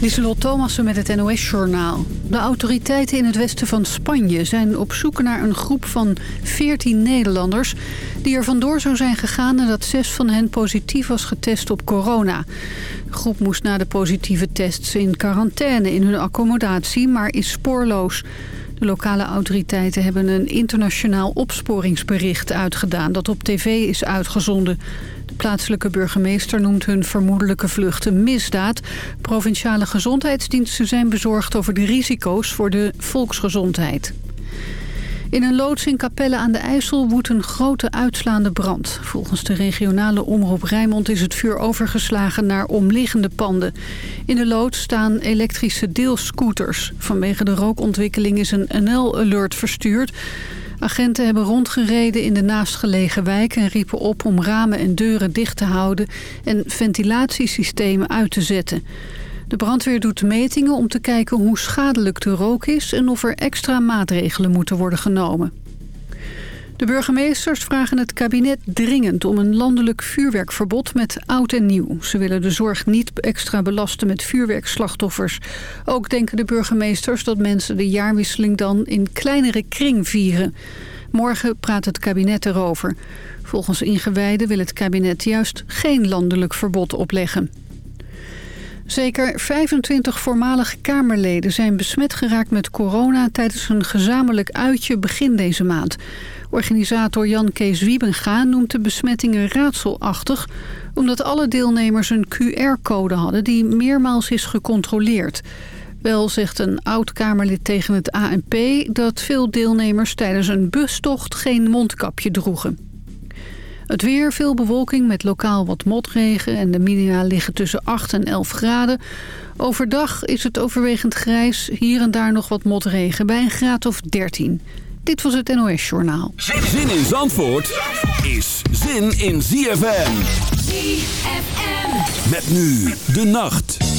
Lieselot Thomassen met het NOS-journaal. De autoriteiten in het westen van Spanje zijn op zoek naar een groep van 14 Nederlanders... die er vandoor zou zijn gegaan nadat zes van hen positief was getest op corona. De groep moest na de positieve tests in quarantaine in hun accommodatie, maar is spoorloos. Lokale autoriteiten hebben een internationaal opsporingsbericht uitgedaan... dat op tv is uitgezonden. De plaatselijke burgemeester noemt hun vermoedelijke vlucht een misdaad. Provinciale gezondheidsdiensten zijn bezorgd over de risico's voor de volksgezondheid. In een loods in Capelle aan de IJssel woedt een grote uitslaande brand. Volgens de regionale omroep Rijnmond is het vuur overgeslagen naar omliggende panden. In de loods staan elektrische deelscooters. Vanwege de rookontwikkeling is een NL-alert verstuurd. Agenten hebben rondgereden in de naastgelegen wijk en riepen op om ramen en deuren dicht te houden en ventilatiesystemen uit te zetten. De brandweer doet metingen om te kijken hoe schadelijk de rook is... en of er extra maatregelen moeten worden genomen. De burgemeesters vragen het kabinet dringend om een landelijk vuurwerkverbod met oud en nieuw. Ze willen de zorg niet extra belasten met vuurwerkslachtoffers. Ook denken de burgemeesters dat mensen de jaarwisseling dan in kleinere kring vieren. Morgen praat het kabinet erover. Volgens ingewijden wil het kabinet juist geen landelijk verbod opleggen. Zeker 25 voormalige Kamerleden zijn besmet geraakt met corona... tijdens een gezamenlijk uitje begin deze maand. Organisator Jan Kees Wiebenga noemt de besmettingen raadselachtig... omdat alle deelnemers een QR-code hadden die meermaals is gecontroleerd. Wel zegt een oud-Kamerlid tegen het ANP dat veel deelnemers tijdens een bustocht geen mondkapje droegen. Het weer, veel bewolking met lokaal wat motregen en de minima liggen tussen 8 en 11 graden. Overdag is het overwegend grijs, hier en daar nog wat motregen bij een graad of 13. Dit was het NOS Journaal. Zin in Zandvoort is zin in ZFM. ZFM. Met nu de nacht.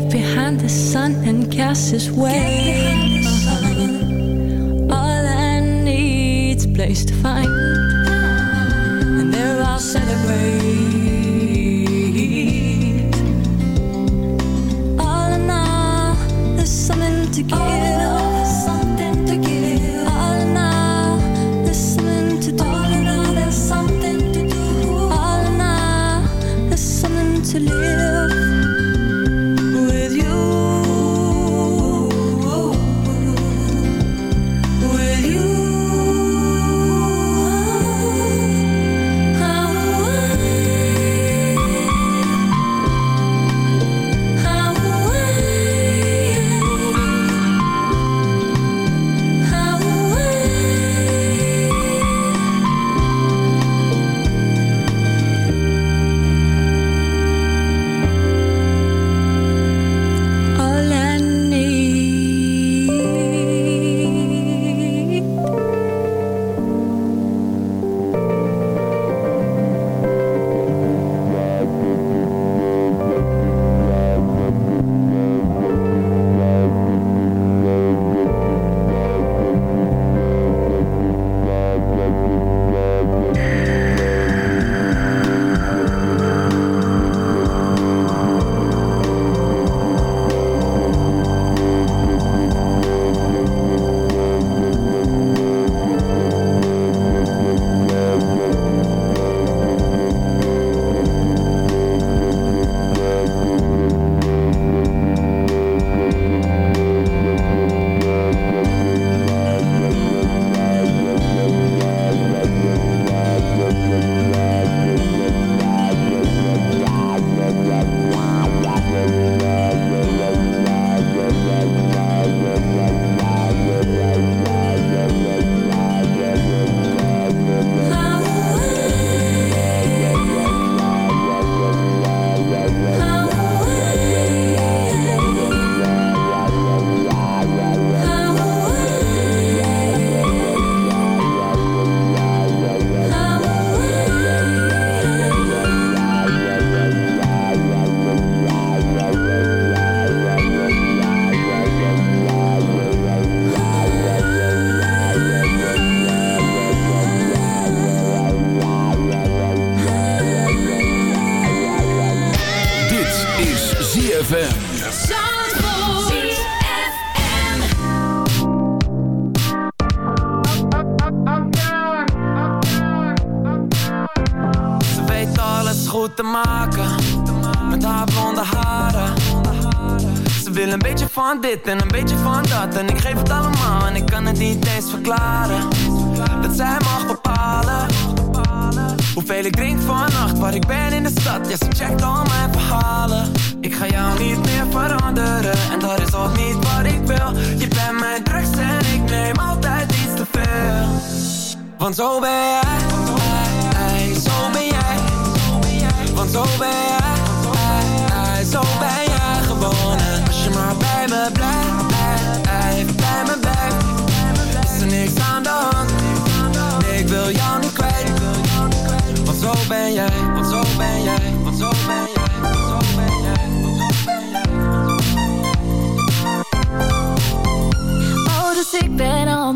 get behind the sun and cast his way. All I need's a place to find, and there I'll celebrate. All in all, there's something to give.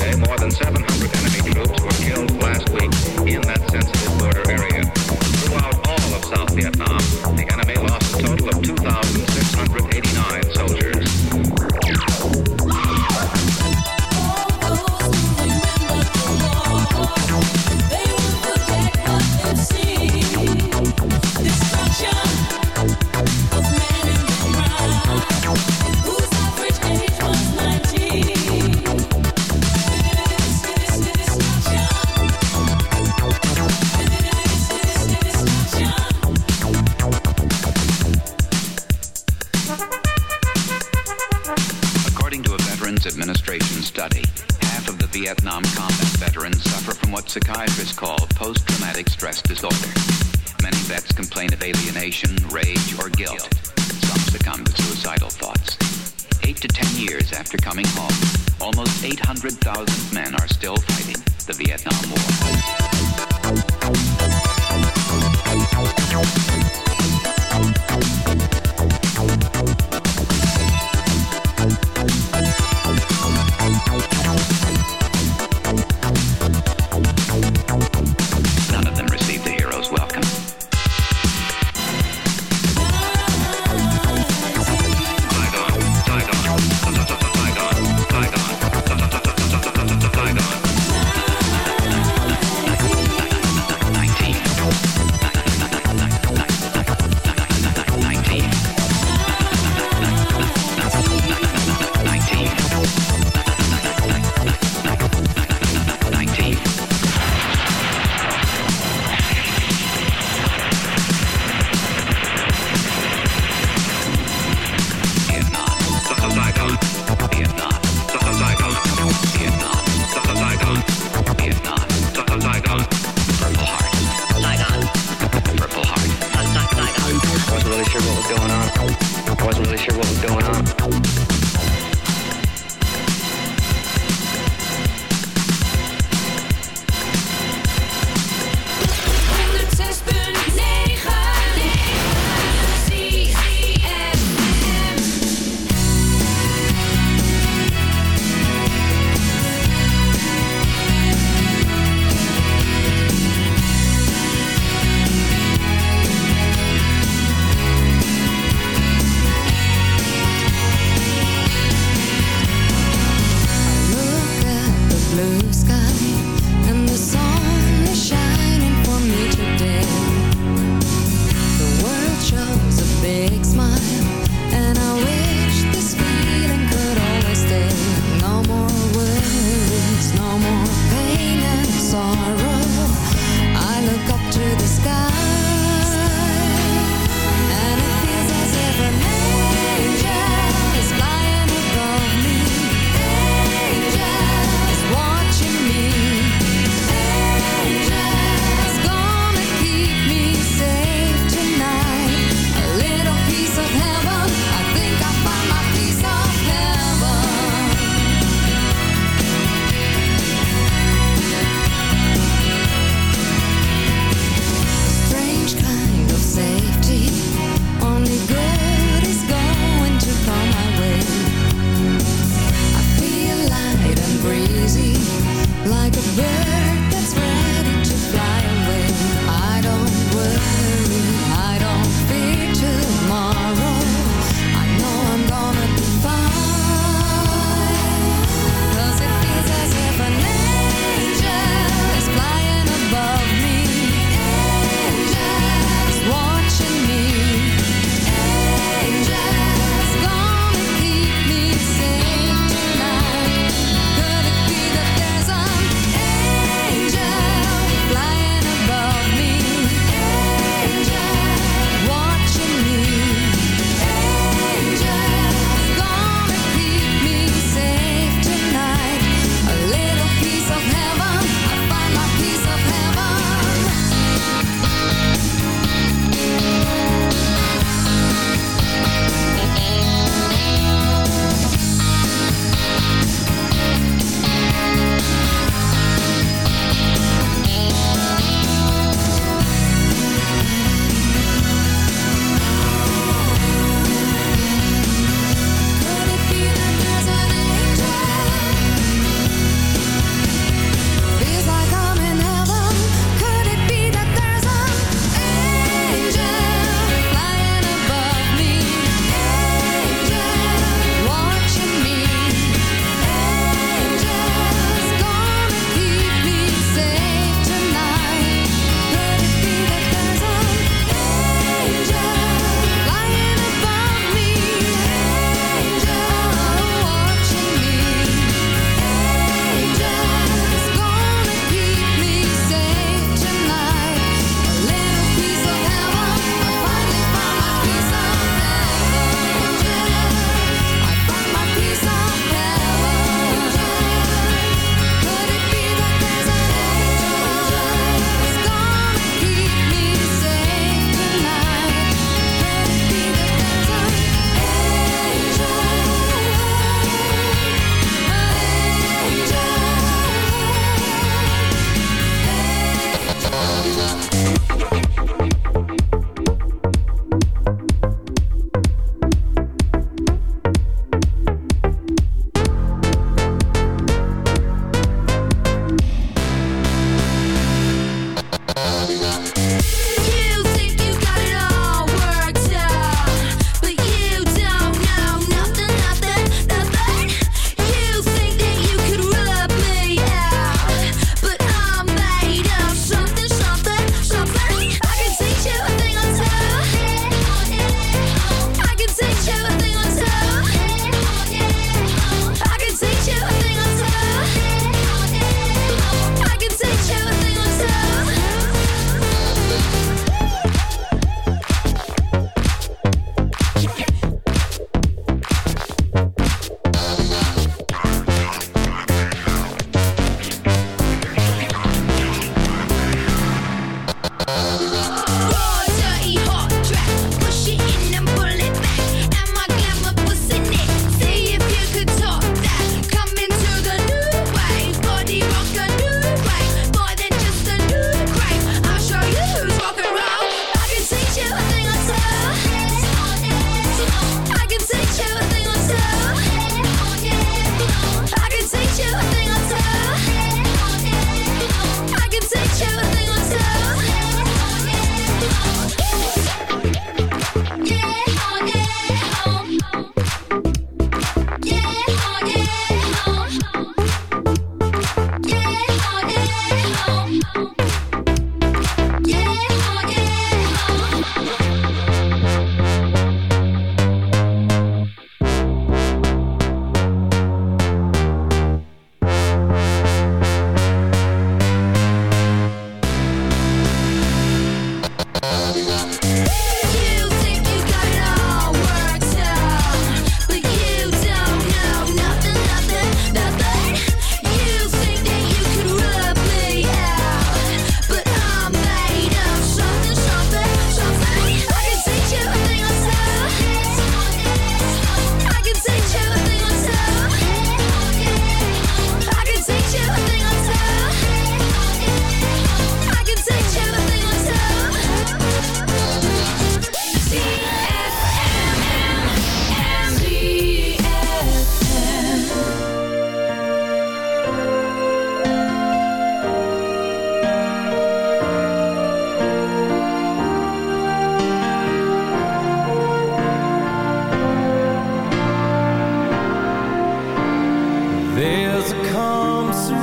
More than 700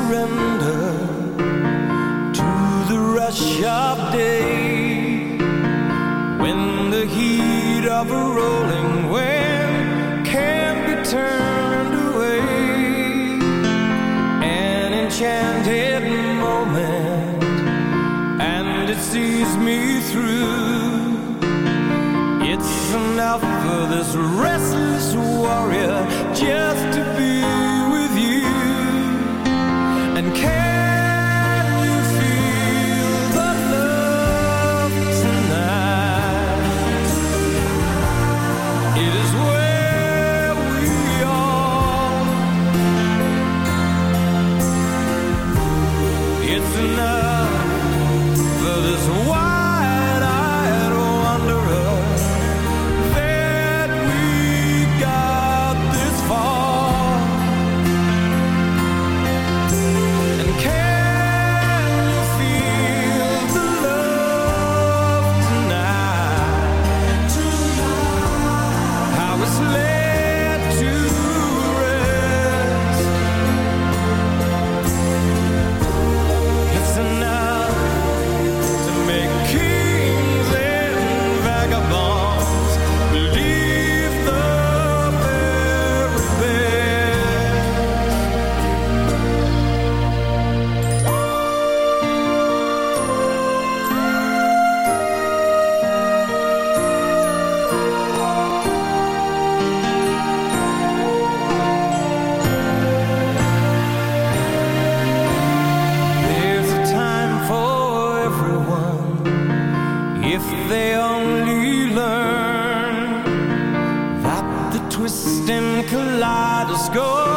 surrender to the rush of day. When the heat of a rolling wave can't be turned away an enchanted moment and it sees me through. It's enough for this restless warrior just to let us go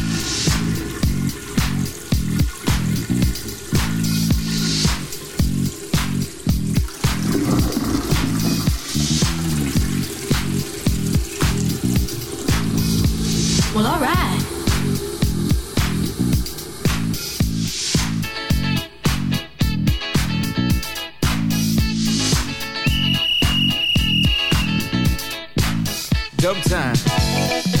Well, alright. Dub time.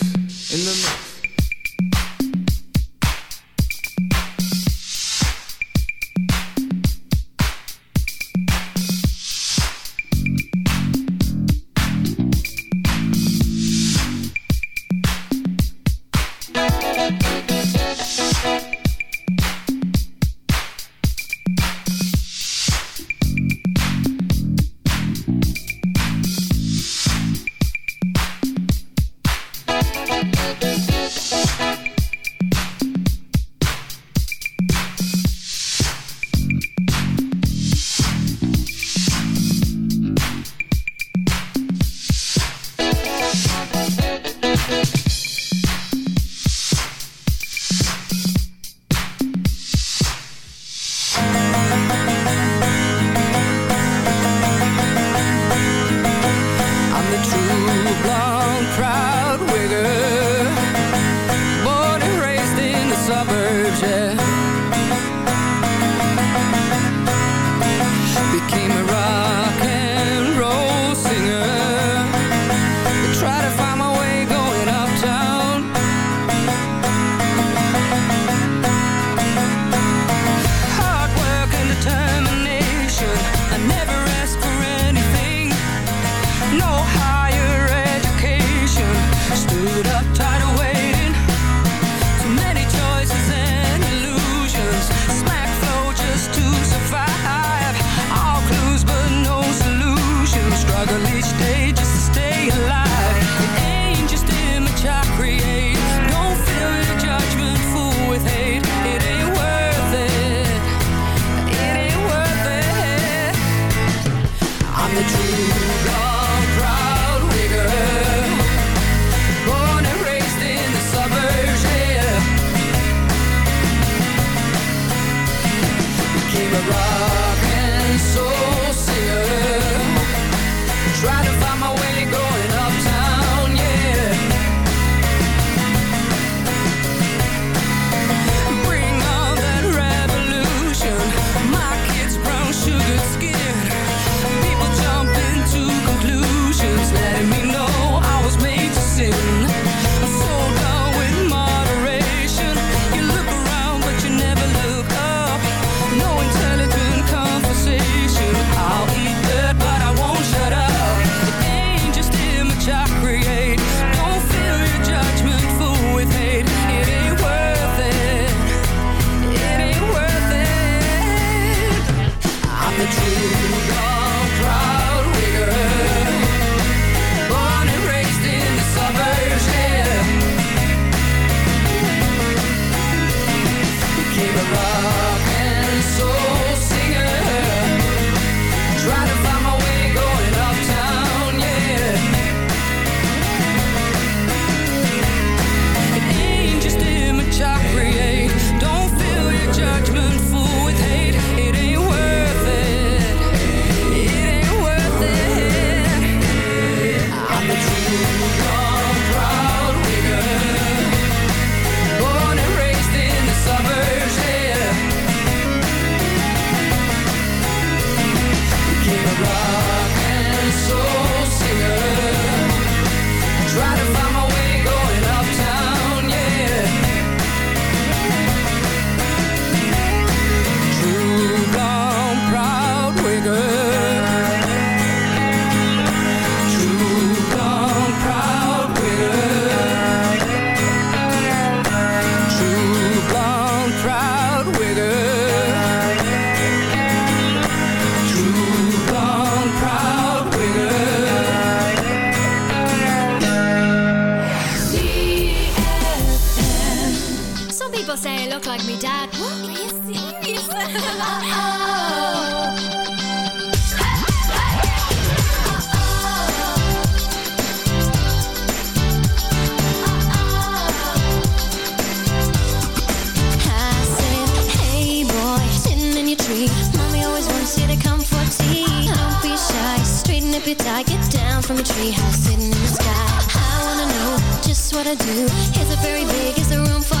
It's here to come for tea. Don't be shy, straighten up your tie. Get down from your treehouse, sitting in the sky. I wanna know just what I do. Is it very big? Is the room for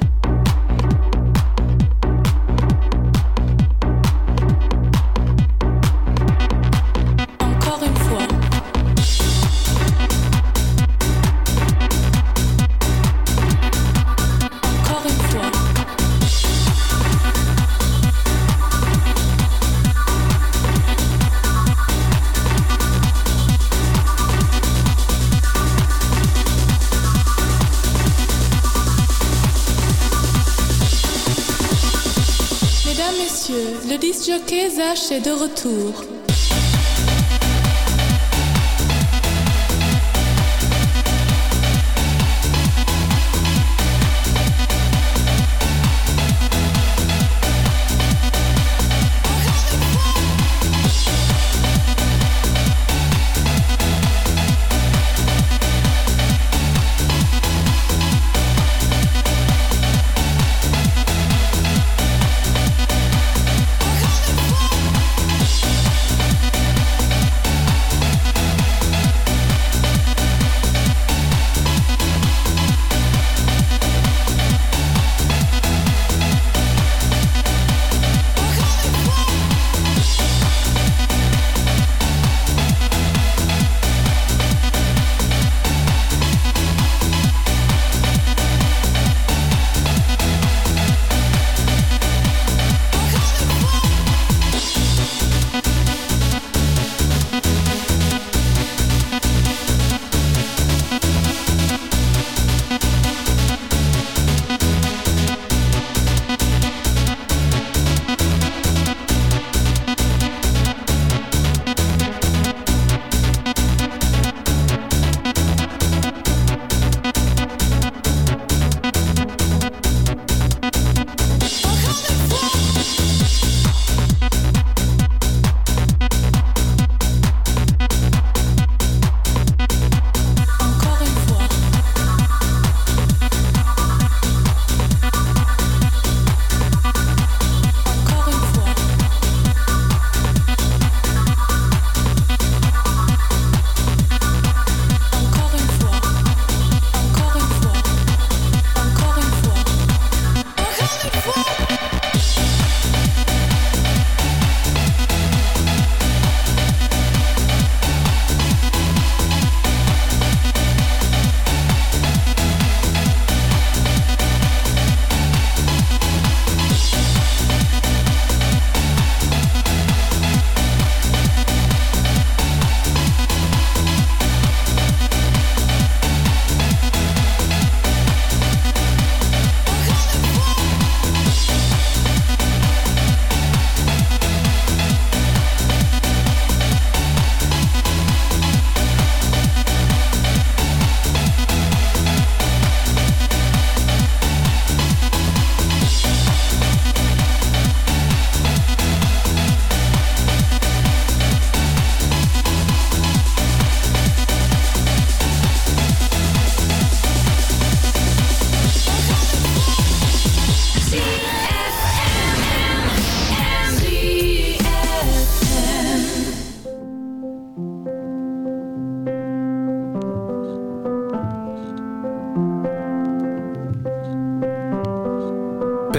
Kesa est de retour.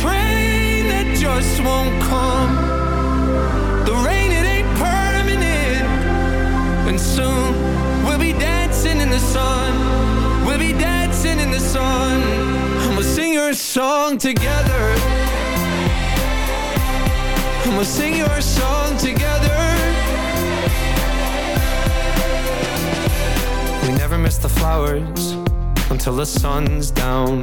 train that just won't come. The rain, it ain't permanent, and soon we'll be dancing in the sun. We'll be dancing in the sun, we'll sing your song together. We'll sing your song together. We never miss the flowers until the sun's down.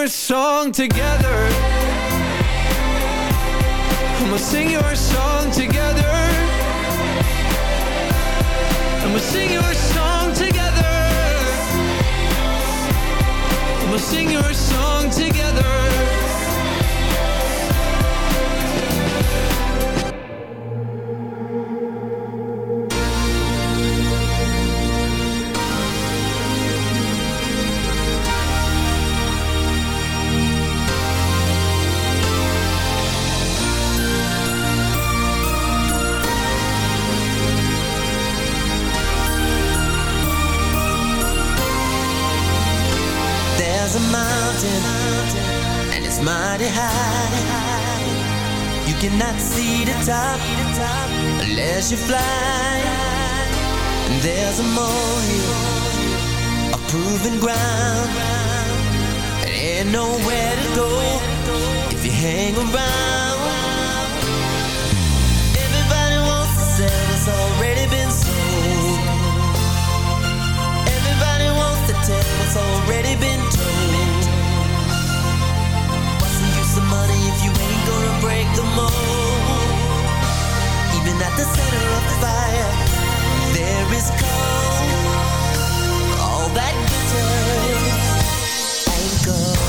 Your song together. We'll sing your song together. We'll sing your song together. We'll sing your song together. Top unless you fly. And there's a molehill, a proven ground. And ain't nowhere to go if you hang around. Everybody wants to sell what's already been sold. Everybody wants to tell what's already been told. What's the use of money if you ain't gonna the center of fire, there is cold. All that glitters ain't gold.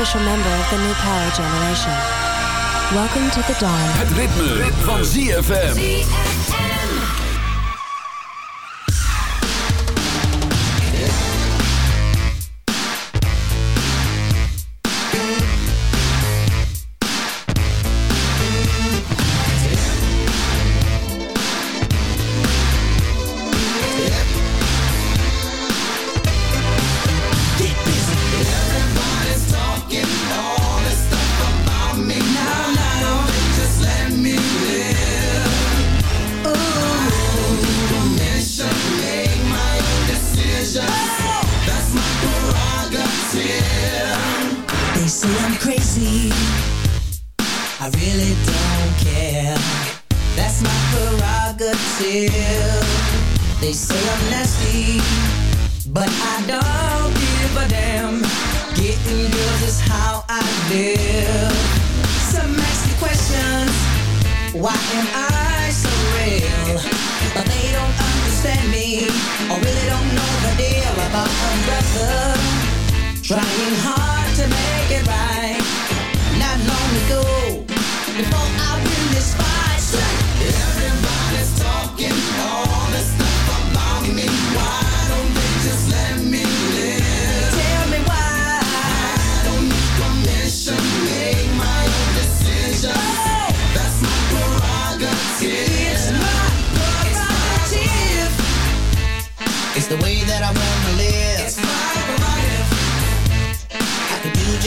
official member of the new power generation. Welcome to the dawn. Het ritme, ritme. van ZFM.